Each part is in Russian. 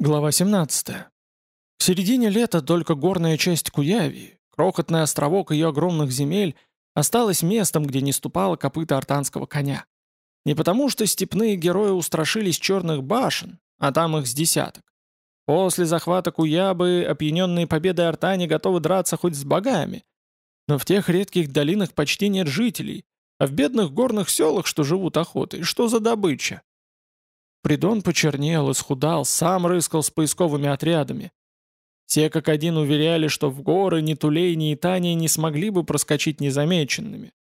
Глава 17. К середине лета только горная часть Куявии, крохотный островок ее огромных земель, осталась местом, где не ступала копыта артанского коня. Не потому, что степные герои устрашились черных башен, а там их с десяток. После захвата Куябы опьяненные победой артане готовы драться хоть с богами. Но в тех редких долинах почти нет жителей, а в бедных горных селах, что живут охотой, что за добыча? Придон почернел, исхудал, сам рыскал с поисковыми отрядами. Все как один уверяли, что в горы ни Тулей, ни Итания не смогли бы проскочить незамеченными.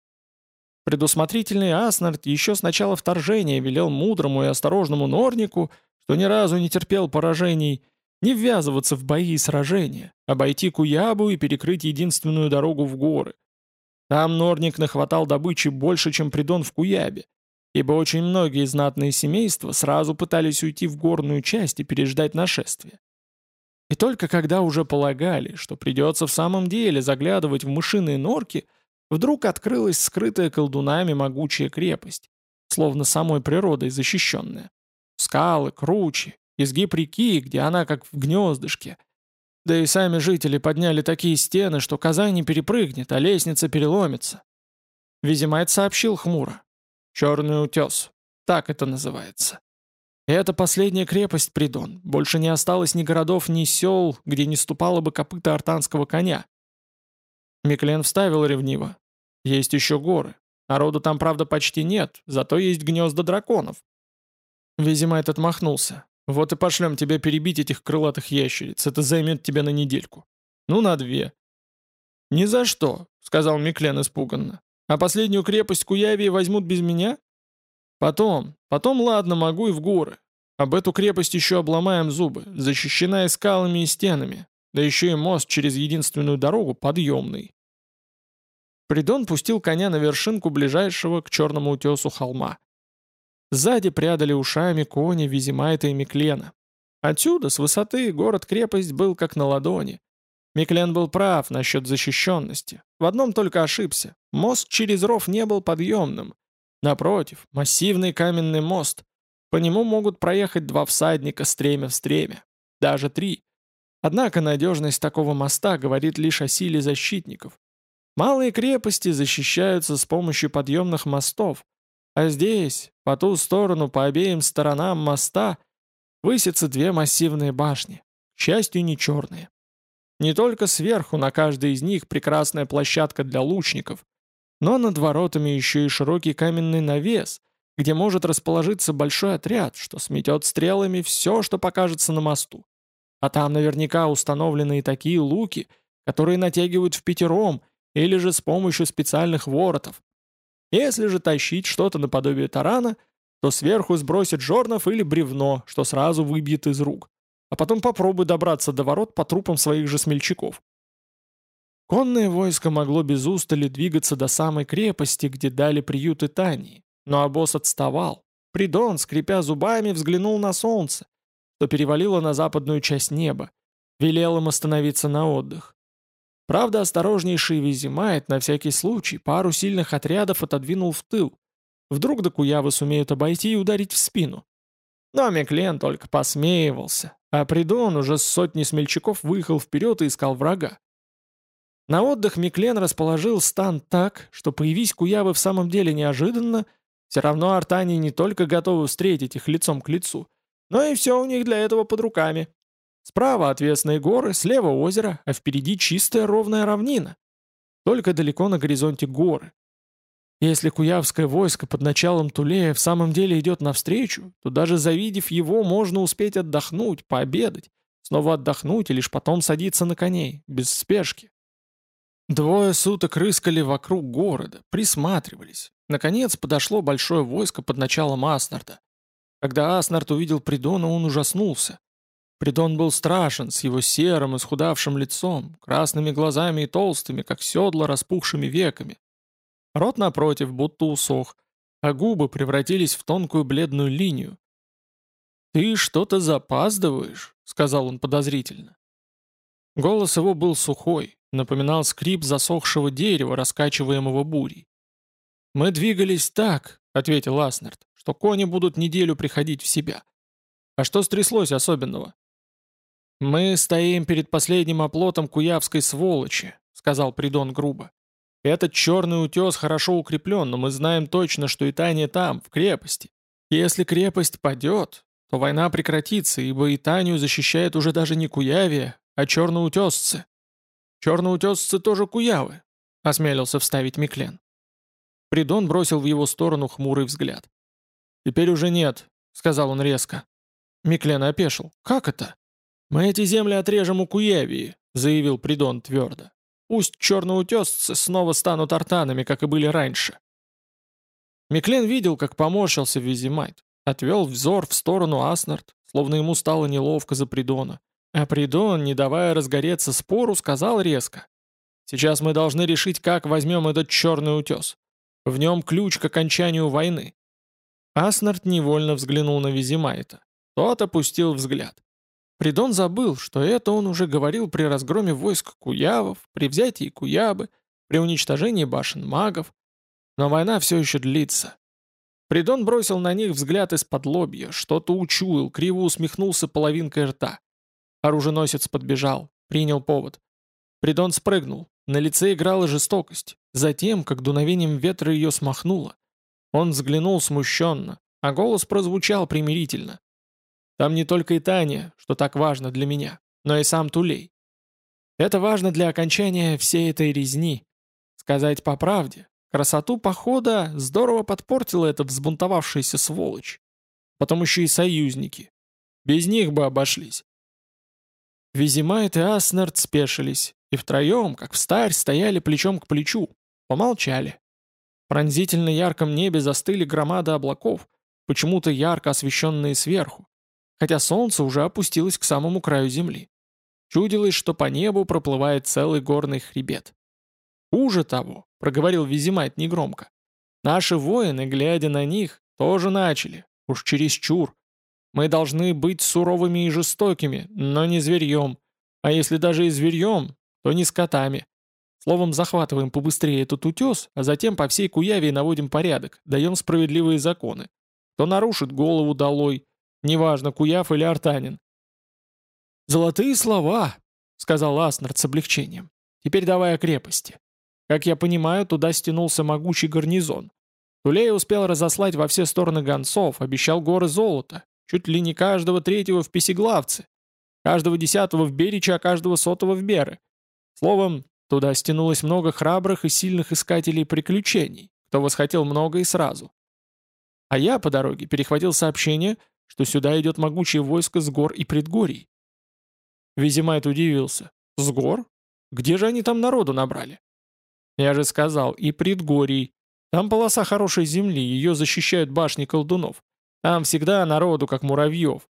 Предусмотрительный Аснард еще с начала вторжения велел мудрому и осторожному Норнику, что ни разу не терпел поражений, не ввязываться в бои и сражения, обойти Куябу и перекрыть единственную дорогу в горы. Там Норник нахватал добычи больше, чем Придон в Куябе, ибо очень многие знатные семейства сразу пытались уйти в горную часть и переждать нашествие. И только когда уже полагали, что придется в самом деле заглядывать в мышиные норки, вдруг открылась скрытая колдунами могучая крепость, словно самой природой защищенная. Скалы, кручи, изгиб реки, где она как в гнездышке. Да и сами жители подняли такие стены, что коза не перепрыгнет, а лестница переломится. Визимайт сообщил хмуро. Черный утес. Так это называется. Это последняя крепость Придон. Больше не осталось ни городов, ни сел, где не ступало бы копыта артанского коня. Миклен вставил ревниво. Есть еще горы. Народу там, правда, почти нет, зато есть гнезда драконов. Визима этот махнулся. Вот и пошлем тебя перебить этих крылатых ящериц. Это займет тебя на недельку. Ну, на две. «Ни за что», — сказал Миклен испуганно. А последнюю крепость Куявии возьмут без меня? Потом, потом ладно, могу и в горы. Об эту крепость еще обломаем зубы, защищенная скалами и стенами, да еще и мост через единственную дорогу подъемный. Придон пустил коня на вершинку ближайшего к черному утесу холма. Сзади прядали ушами кони Визимайта и Миклена. Отсюда, с высоты, город-крепость был как на ладони. Миклен был прав насчет защищенности. В одном только ошибся. Мост через ров не был подъемным. Напротив, массивный каменный мост. По нему могут проехать два всадника стремя в стремя. Даже три. Однако надежность такого моста говорит лишь о силе защитников. Малые крепости защищаются с помощью подъемных мостов, а здесь, по ту сторону, по обеим сторонам моста, высятся две массивные башни, к счастью, не черные. Не только сверху на каждой из них прекрасная площадка для лучников, но над воротами еще и широкий каменный навес, где может расположиться большой отряд, что сметет стрелами все, что покажется на мосту. А там наверняка установлены и такие луки, которые натягивают в пятером или же с помощью специальных воротов. Если же тащить что-то наподобие тарана, то сверху сбросит жорнов или бревно, что сразу выбьет из рук а потом попробуй добраться до ворот по трупам своих же смельчаков. Конное войско могло без устали двигаться до самой крепости, где дали приют Итании, но обоз отставал. Придон, скрипя зубами, взглянул на солнце, что перевалило на западную часть неба, велел им остановиться на отдых. Правда, осторожнейший Визимайт на всякий случай пару сильных отрядов отодвинул в тыл. Вдруг до Куявы сумеют обойти и ударить в спину. Но Миклен только посмеивался, а Придон уже с сотни смельчаков выехал вперед и искал врага. На отдых Миклен расположил стан так, что появись Куявы в самом деле неожиданно, все равно артане не только готовы встретить их лицом к лицу, но и все у них для этого под руками. Справа отвесные горы, слева озеро, а впереди чистая ровная равнина. Только далеко на горизонте горы, если куявское войско под началом Тулея в самом деле идет навстречу, то даже завидев его, можно успеть отдохнуть, пообедать, снова отдохнуть и лишь потом садиться на коней, без спешки. Двое суток рыскали вокруг города, присматривались. Наконец подошло большое войско под началом Аснарда. Когда Аснард увидел Придона, он ужаснулся. Придон был страшен, с его серым, исхудавшим лицом, красными глазами и толстыми, как седла, распухшими веками. Рот напротив будто усох, а губы превратились в тонкую бледную линию. «Ты что-то запаздываешь», — сказал он подозрительно. Голос его был сухой, напоминал скрип засохшего дерева, раскачиваемого бурей. «Мы двигались так», — ответил Аснард, — «что кони будут неделю приходить в себя. А что стряслось особенного?» «Мы стоим перед последним оплотом куявской сволочи», — сказал Придон грубо. «Этот черный утес хорошо укреплен, но мы знаем точно, что Итания там, в крепости. Если крепость падет, то война прекратится, ибо Итанию защищает уже даже не Куявия, а черноутесцы». «Черноутесцы тоже Куявы», — осмелился вставить Миклен. Придон бросил в его сторону хмурый взгляд. «Теперь уже нет», — сказал он резко. Миклен опешил. «Как это?» «Мы эти земли отрежем у Куявии», — заявил Придон твердо. «Пусть черноутесцы снова станут артанами, как и были раньше». Миклен видел, как поморщился Визимайт, отвел взор в сторону Аснард, словно ему стало неловко за Придона. А Придон, не давая разгореться спору, сказал резко. «Сейчас мы должны решить, как возьмем этот черный утес. В нем ключ к окончанию войны». Аснард невольно взглянул на Визимайта. Тот опустил взгляд. Придон забыл, что это он уже говорил при разгроме войск Куявов, при взятии Куябы, при уничтожении башен магов. Но война все еще длится. Придон бросил на них взгляд из-под лобья, что-то учуял, криво усмехнулся половинкой рта. Оруженосец подбежал, принял повод. Придон спрыгнул, на лице играла жестокость. Затем, как дуновением ветра ее смахнуло, он взглянул смущенно, а голос прозвучал примирительно. Там не только и Таня, что так важно для меня, но и сам Тулей. Это важно для окончания всей этой резни. Сказать по правде, красоту похода здорово подпортила эта взбунтовавшаяся сволочь. Потом еще и союзники. Без них бы обошлись. Визимайт и Аснард спешились, и втроем, как в старь, стояли плечом к плечу, помолчали. В пронзительно ярком небе застыли громады облаков, почему-то ярко освещенные сверху хотя солнце уже опустилось к самому краю земли. Чудилось, что по небу проплывает целый горный хребет. «Хуже того», — проговорил Визимайт негромко, — «наши воины, глядя на них, тоже начали, уж чересчур. Мы должны быть суровыми и жестокими, но не зверьем, а если даже и зверьем, то не скотами. Словом, захватываем побыстрее этот утес, а затем по всей Куяве наводим порядок, даем справедливые законы. Кто нарушит голову долой, Неважно, Куяв или Артанин. «Золотые слова», — сказал Аснард с облегчением. «Теперь давай о крепости. Как я понимаю, туда стянулся могучий гарнизон. Тулей успел разослать во все стороны гонцов, обещал горы золота, чуть ли не каждого третьего в Песеглавце, каждого десятого в Бериче, а каждого сотого в Беры. Словом, туда стянулось много храбрых и сильных искателей приключений, кто восхотел много и сразу. А я по дороге перехватил сообщение, что сюда идет могучее войско с гор и предгорий. Визимайт удивился. «С гор? Где же они там народу набрали?» «Я же сказал, и предгорий. Там полоса хорошей земли, ее защищают башни колдунов. Там всегда народу, как муравьев.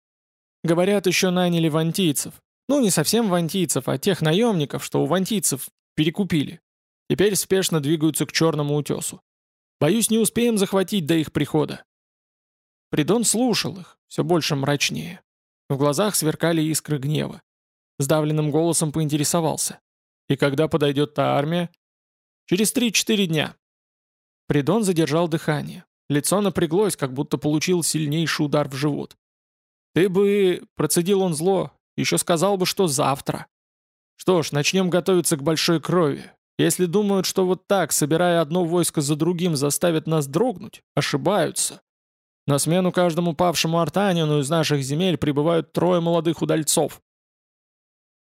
Говорят, еще наняли вантийцев. Ну, не совсем вантийцев, а тех наемников, что у вантийцев перекупили. Теперь спешно двигаются к Черному утесу. Боюсь, не успеем захватить до их прихода. Придон слушал их, все больше мрачнее. В глазах сверкали искры гнева. Сдавленным голосом поинтересовался. «И когда подойдет та армия?» «Через три-четыре дня». Придон задержал дыхание. Лицо напряглось, как будто получил сильнейший удар в живот. «Ты бы...» — процедил он зло. «Еще сказал бы, что завтра». «Что ж, начнем готовиться к большой крови. Если думают, что вот так, собирая одно войско за другим, заставят нас дрогнуть, ошибаются. На смену каждому павшему артанину из наших земель прибывают трое молодых удальцов.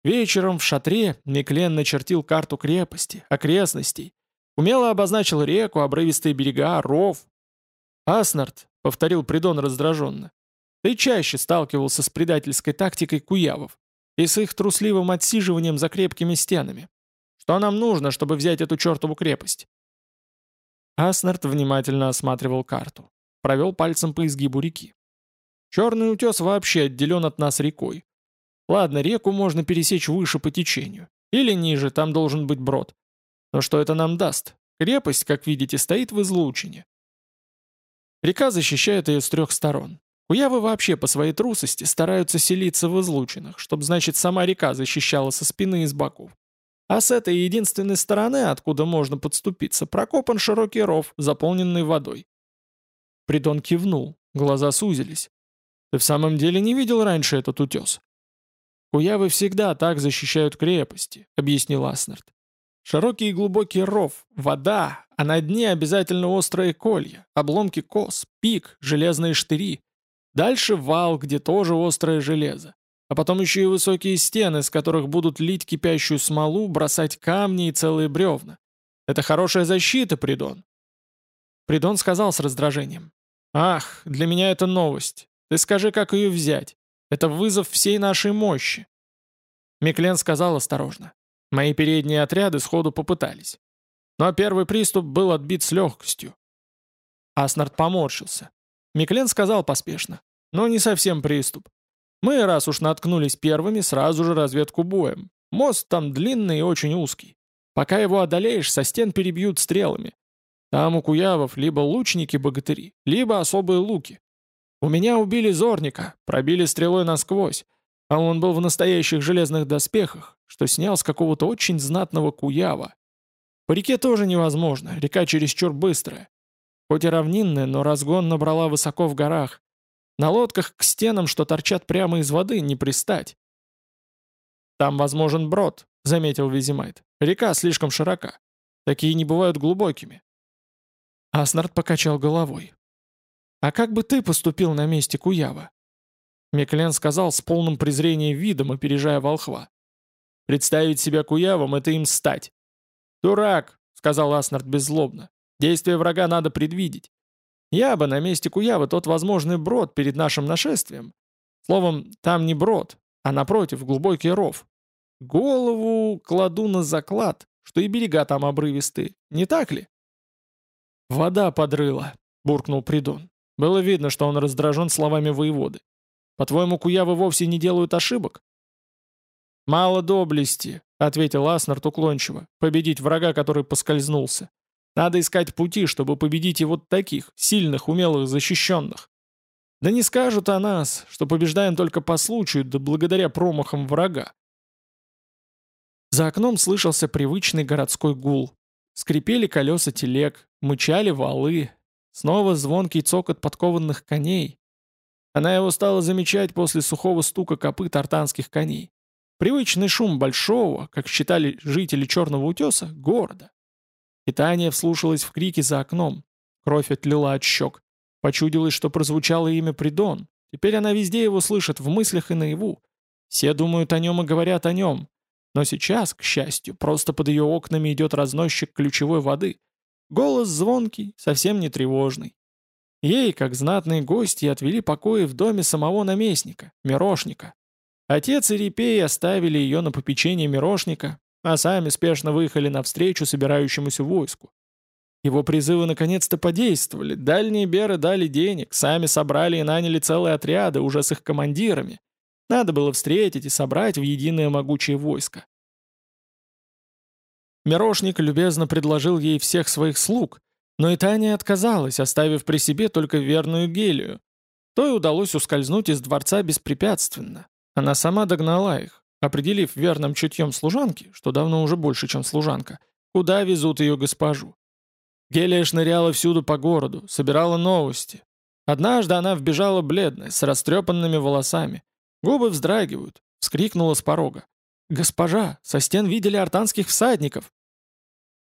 Вечером в шатре Миклен начертил карту крепости, окрестностей, умело обозначил реку, обрывистые берега, ров. «Аснард», — повторил Придон раздраженно, — «ты чаще сталкивался с предательской тактикой куявов и с их трусливым отсиживанием за крепкими стенами. Что нам нужно, чтобы взять эту чертову крепость?» Аснард внимательно осматривал карту провел пальцем по изгибу реки. Черный утес вообще отделен от нас рекой. Ладно, реку можно пересечь выше по течению. Или ниже, там должен быть брод. Но что это нам даст? Крепость, как видите, стоит в излучине. Река защищает ее с трех сторон. Куявы вообще по своей трусости стараются селиться в излучинах, чтобы, значит, сама река защищала со спины и с боков. А с этой единственной стороны, откуда можно подступиться, прокопан широкий ров, заполненный водой. Придон кивнул, глаза сузились. «Ты в самом деле не видел раньше этот утес?» Куявы всегда так защищают крепости», — объяснил Аснард. «Широкий и глубокий ров, вода, а на дне обязательно острые колья, обломки кос, пик, железные штыри. Дальше вал, где тоже острое железо. А потом еще и высокие стены, с которых будут лить кипящую смолу, бросать камни и целые бревна. Это хорошая защита, Придон». Придон сказал с раздражением. «Ах, для меня это новость. Ты скажи, как ее взять. Это вызов всей нашей мощи». Миклен сказал осторожно. Мои передние отряды сходу попытались. Но первый приступ был отбит с легкостью. Аснард поморщился. Миклен сказал поспешно. Но не совсем приступ. Мы, раз уж наткнулись первыми, сразу же разведку боем. Мост там длинный и очень узкий. Пока его одолеешь, со стен перебьют стрелами. Там у куявов либо лучники-богатыри, либо особые луки. У меня убили Зорника, пробили стрелой насквозь, а он был в настоящих железных доспехах, что снял с какого-то очень знатного куява. По реке тоже невозможно, река чересчур быстрая. Хоть и равнинная, но разгон набрала высоко в горах. На лодках к стенам, что торчат прямо из воды, не пристать. «Там возможен брод», — заметил Визимайт. «Река слишком широка. Такие не бывают глубокими». Аснард покачал головой. «А как бы ты поступил на месте Куява?» Миклен сказал с полным презрением видом, опережая волхва. «Представить себя Куявом — это им стать». «Дурак!» — сказал Аснард беззлобно. «Действия врага надо предвидеть. Я бы на месте Куява тот возможный брод перед нашим нашествием. Словом, там не брод, а напротив глубокий ров. Голову кладу на заклад, что и берега там обрывистые, не так ли?» «Вода подрыла», — буркнул Придон. Было видно, что он раздражен словами воеводы. «По-твоему, куявы вовсе не делают ошибок?» «Мало доблести», — ответил Аснард уклончиво, — «победить врага, который поскользнулся. Надо искать пути, чтобы победить и вот таких, сильных, умелых, защищенных. Да не скажут о нас, что побеждаем только по случаю, да благодаря промахам врага». За окном слышался привычный городской гул. Скрипели колеса телег, мычали валы, Снова звонкий цокот подкованных коней. Она его стала замечать после сухого стука копыт артанских коней. Привычный шум большого, как считали жители Черного утеса, города. И Таня в крики за окном. Кровь отлила от щек. Почудилось, что прозвучало имя Придон. Теперь она везде его слышит, в мыслях и наяву. Все думают о нем и говорят о нем. Но сейчас, к счастью, просто под ее окнами идет разносчик ключевой воды — Голос звонкий, совсем не тревожный. Ей, как знатные гости, отвели покои в доме самого наместника, Мирошника. Отец и Репей оставили ее на попечение Мирошника, а сами спешно выехали навстречу собирающемуся войску. Его призывы наконец-то подействовали, дальние беры дали денег, сами собрали и наняли целые отряды, уже с их командирами. Надо было встретить и собрать в единое могучее войско. Мирошник любезно предложил ей всех своих слуг, но и Таня отказалась, оставив при себе только верную Гелию. Той удалось ускользнуть из дворца беспрепятственно. Она сама догнала их, определив верным чутьем служанки, что давно уже больше, чем служанка, куда везут ее госпожу. Гелия шныряла всюду по городу, собирала новости. Однажды она вбежала бледная, с растрепанными волосами. Губы вздрагивают, вскрикнула с порога. «Госпожа, со стен видели артанских всадников!»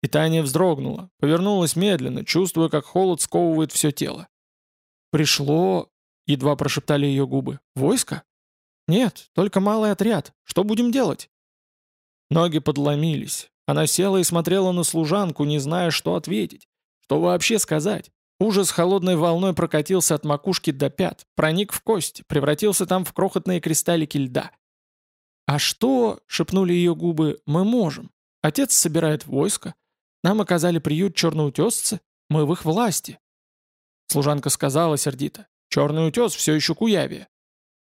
И Таня вздрогнула, повернулась медленно, чувствуя, как холод сковывает все тело. «Пришло...» — едва прошептали ее губы. «Войско?» «Нет, только малый отряд. Что будем делать?» Ноги подломились. Она села и смотрела на служанку, не зная, что ответить. Что вообще сказать? Ужас холодной волной прокатился от макушки до пят, проник в кость, превратился там в крохотные кристаллики льда. «А что?» — шепнули ее губы. «Мы можем. Отец собирает войско. Нам оказали приют черноутесцы. Мы в их власти». Служанка сказала сердито. «Черный утес все еще Куяве».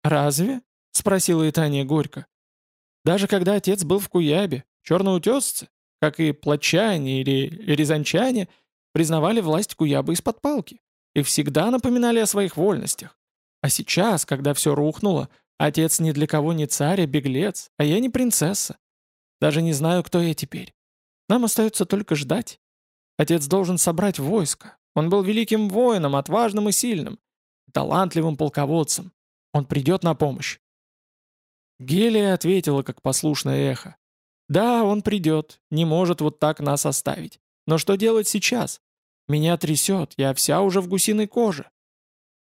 «Разве?» — спросила Итания горько. «Даже когда отец был в Куябе, черноутесцы, как и плачане или рязанчане, признавали власть Куябы из-под палки и всегда напоминали о своих вольностях. А сейчас, когда все рухнуло, Отец ни для кого не царь, а беглец, а я не принцесса. Даже не знаю, кто я теперь. Нам остается только ждать. Отец должен собрать войско. Он был великим воином, отважным и сильным, талантливым полководцем. Он придет на помощь. Гелия ответила, как послушное эхо. «Да, он придет, не может вот так нас оставить. Но что делать сейчас? Меня трясет, я вся уже в гусиной коже».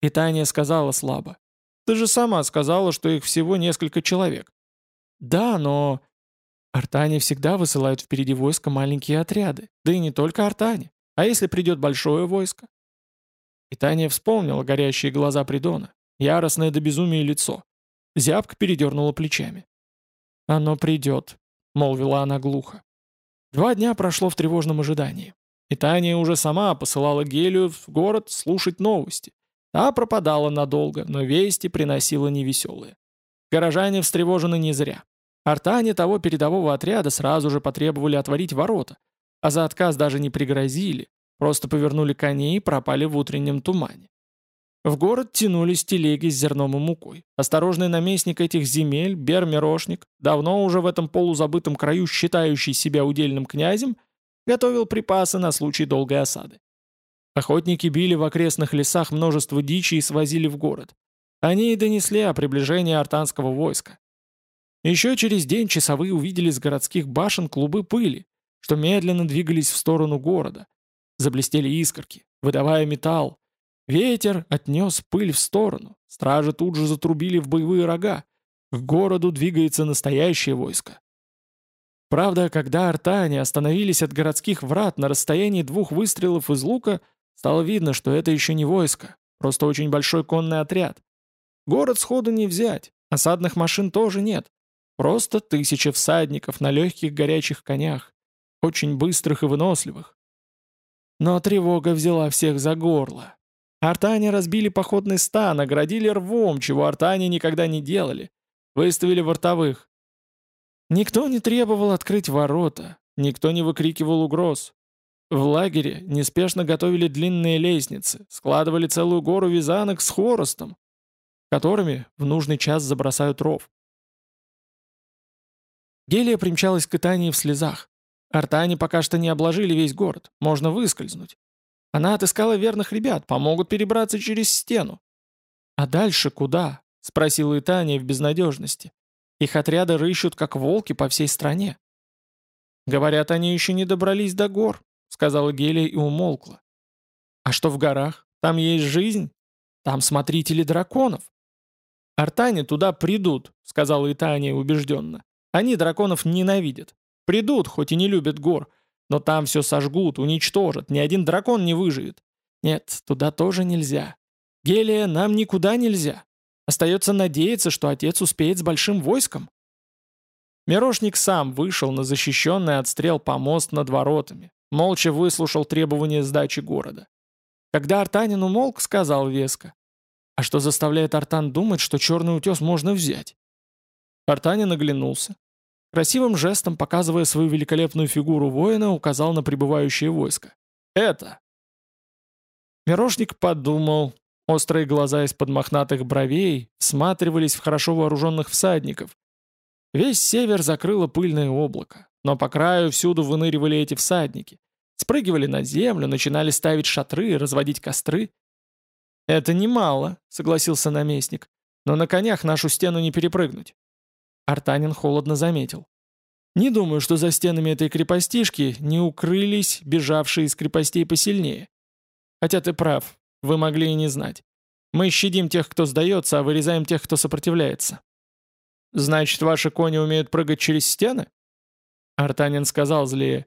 И Таня сказала слабо. «Ты же сама сказала, что их всего несколько человек». «Да, но...» Артане всегда высылают впереди войска маленькие отряды. Да и не только Артане. А если придет большое войско? И Таня вспомнила горящие глаза Придона, яростное до безумия лицо. Зябка передернула плечами. «Оно придет», — молвила она глухо. Два дня прошло в тревожном ожидании. И Таня уже сама посылала Гелию в город слушать новости. Та пропадала надолго, но вести приносила невеселые. Горожане встревожены не зря. Артане того передового отряда сразу же потребовали отворить ворота, а за отказ даже не пригрозили, просто повернули коней и пропали в утреннем тумане. В город тянулись телеги с зерном и мукой. Осторожный наместник этих земель, Бер-Мирошник, давно уже в этом полузабытом краю считающий себя удельным князем, готовил припасы на случай долгой осады. Охотники били в окрестных лесах множество дичи и свозили в город. Они и донесли о приближении артанского войска. Еще через день часовые увидели с городских башен клубы пыли, что медленно двигались в сторону города. Заблестели искорки, выдавая металл. Ветер отнес пыль в сторону. Стражи тут же затрубили в боевые рога. К городу двигается настоящее войско. Правда, когда артане остановились от городских врат на расстоянии двух выстрелов из лука, стало видно, что это еще не войско, просто очень большой конный отряд. Город сходу не взять, осадных машин тоже нет. Просто тысяча всадников на легких горячих конях, очень быстрых и выносливых. Но тревога взяла всех за горло. Артане разбили походный стан, оградили рвом, чего артане никогда не делали. Выставили вортовых. Никто не требовал открыть ворота, никто не выкрикивал угроз. В лагере неспешно готовили длинные лестницы, складывали целую гору вязанок с хворостом, которыми в нужный час забросают ров. Гелия примчалась к Итании в слезах. Артане пока что не обложили весь город, можно выскользнуть. Она отыскала верных ребят, помогут перебраться через стену. «А дальше куда?» — спросила Итания в безнадежности. «Их отряды рыщут, как волки, по всей стране». «Говорят, они еще не добрались до гор», — сказала Гелия и умолкла. «А что в горах? Там есть жизнь? Там смотрители драконов». «Артане туда придут», — сказала Итания убежденно. Они драконов ненавидят. Придут, хоть и не любят гор, но там все сожгут, уничтожат, ни один дракон не выживет. Нет, туда тоже нельзя. Гелия, нам никуда нельзя. Остается надеяться, что отец успеет с большим войском. Мирошник сам вышел на защищенный от стрел помост над воротами, молча выслушал требования сдачи города. Когда Артанин умолк, сказал веско. А что заставляет Артан думать, что черный утес можно взять? Артанин оглянулся. Красивым жестом, показывая свою великолепную фигуру воина, указал на прибывающее войско. «Это!» Мирошник подумал. Острые глаза из-под мохнатых бровей всматривались в хорошо вооруженных всадников. Весь север закрыло пыльное облако, но по краю всюду выныривали эти всадники. Спрыгивали на землю, начинали ставить шатры, разводить костры. «Это немало», — согласился наместник, — «но на конях нашу стену не перепрыгнуть. Артанин холодно заметил. «Не думаю, что за стенами этой крепостишки не укрылись бежавшие из крепостей посильнее. Хотя ты прав, вы могли и не знать. Мы щадим тех, кто сдается, а вырезаем тех, кто сопротивляется». «Значит, ваши кони умеют прыгать через стены?» Артанин сказал злее.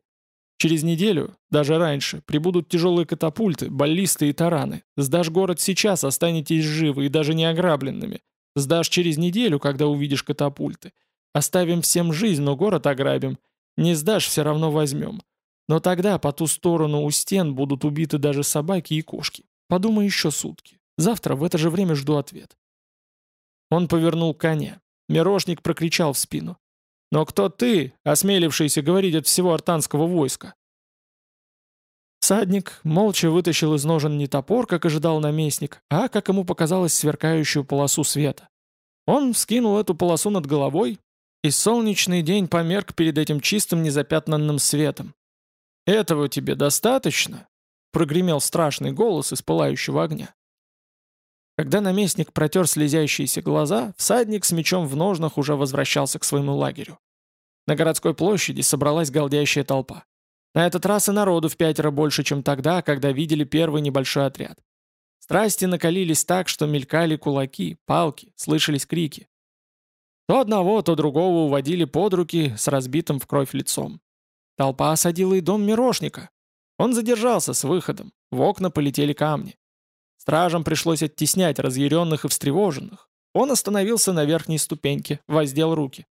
«Через неделю, даже раньше, прибудут тяжелые катапульты, баллисты и тараны. Сдашь город сейчас, останетесь живы и даже не ограбленными. Сдашь через неделю, когда увидишь катапульты. Оставим всем жизнь, но город ограбим. Не сдашь, все равно возьмем. Но тогда по ту сторону у стен будут убиты даже собаки и кошки. Подумай еще сутки. Завтра в это же время жду ответ. Он повернул коня. Мирошник прокричал в спину. «Но кто ты, осмелившийся говорить от всего артанского войска?» Садник молча вытащил из ножен не топор, как ожидал наместник, а, как ему показалось, сверкающую полосу света. Он вскинул эту полосу над головой, и солнечный день померк перед этим чистым незапятнанным светом. «Этого тебе достаточно?» — прогремел страшный голос из пылающего огня. Когда наместник протер слезящиеся глаза, всадник с мечом в ножнах уже возвращался к своему лагерю. На городской площади собралась галдящая толпа. На этот раз и народу в пятеро больше, чем тогда, когда видели первый небольшой отряд. Страсти накалились так, что мелькали кулаки, палки, слышались крики. То одного, то другого уводили под руки с разбитым в кровь лицом. Толпа осадила и дом Мирошника. Он задержался с выходом, в окна полетели камни. Стражам пришлось оттеснять разъяренных и встревоженных. Он остановился на верхней ступеньке, воздел руки.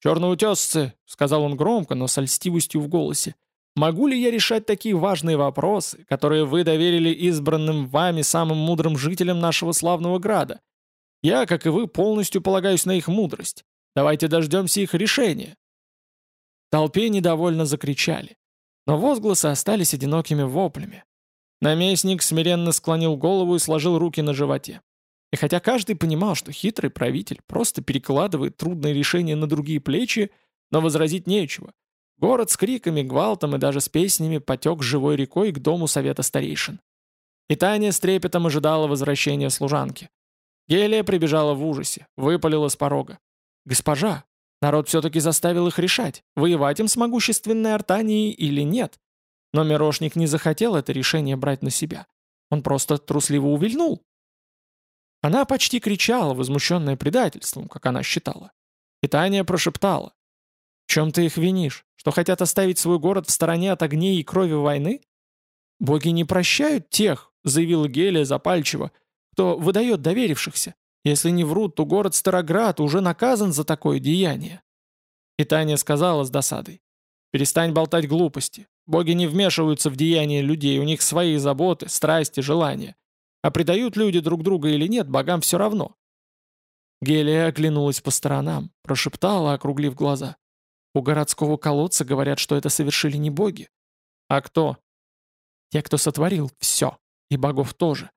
«Черноутесцы», — сказал он громко, но с льстивостью в голосе, «могу ли я решать такие важные вопросы, которые вы доверили избранным вами самым мудрым жителям нашего славного града? Я, как и вы, полностью полагаюсь на их мудрость. Давайте дождемся их решения». толпе недовольно закричали, но возгласы остались одинокими воплями. Наместник смиренно склонил голову и сложил руки на животе. И хотя каждый понимал, что хитрый правитель просто перекладывает трудные решения на другие плечи, но возразить нечего. Город с криками, гвалтом и даже с песнями потек живой рекой к дому совета старейшин. И Таня с трепетом ожидала возвращения служанки. Гелия прибежала в ужасе, выпалила с порога. «Госпожа, народ все-таки заставил их решать, воевать им с могущественной Артанией или нет. Но Мирошник не захотел это решение брать на себя. Он просто трусливо увильнул. Она почти кричала, возмущенная предательством, как она считала. И Таня прошептала. «В чем ты их винишь? Что хотят оставить свой город в стороне от огней и крови войны? Боги не прощают тех, заявила Гелия запальчиво, кто выдает доверившихся. Если не врут, то город Староград уже наказан за такое деяние. И Таня сказала с досадой. «Перестань болтать глупости. Боги не вмешиваются в деяния людей, у них свои заботы, страсти, желания. А предают люди друг друга или нет, богам все равно. Гелия оглянулась по сторонам, прошептала, округлив глаза. У городского колодца говорят, что это совершили не боги. А кто? Те, кто сотворил все, и богов тоже.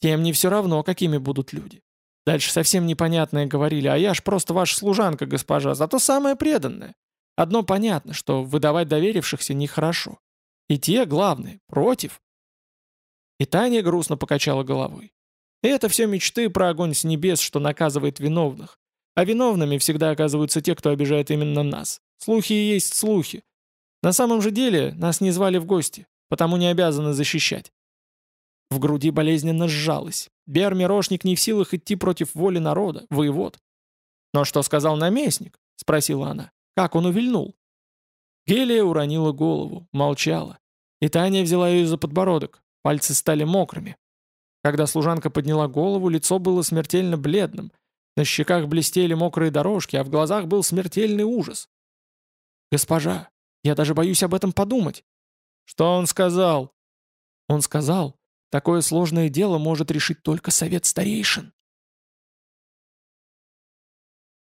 Тем не все равно, какими будут люди. Дальше совсем непонятное говорили, а я ж просто ваша служанка, госпожа, зато самая преданная. Одно понятно, что выдавать доверившихся нехорошо. И те, главные, против. И Таня грустно покачала головой. И это все мечты про огонь с небес, что наказывает виновных. А виновными всегда оказываются те, кто обижает именно нас. Слухи и есть слухи. На самом же деле нас не звали в гости, потому не обязаны защищать. В груди болезненно сжалось. Бер-мирошник не в силах идти против воли народа, воевод. «Но что сказал наместник?» — спросила она. Как он увильнул?» Гелия уронила голову, молчала. И Таня взяла ее за подбородок. Пальцы стали мокрыми. Когда служанка подняла голову, лицо было смертельно бледным. На щеках блестели мокрые дорожки, а в глазах был смертельный ужас. «Госпожа, я даже боюсь об этом подумать». «Что он сказал?» «Он сказал, такое сложное дело может решить только совет старейшин».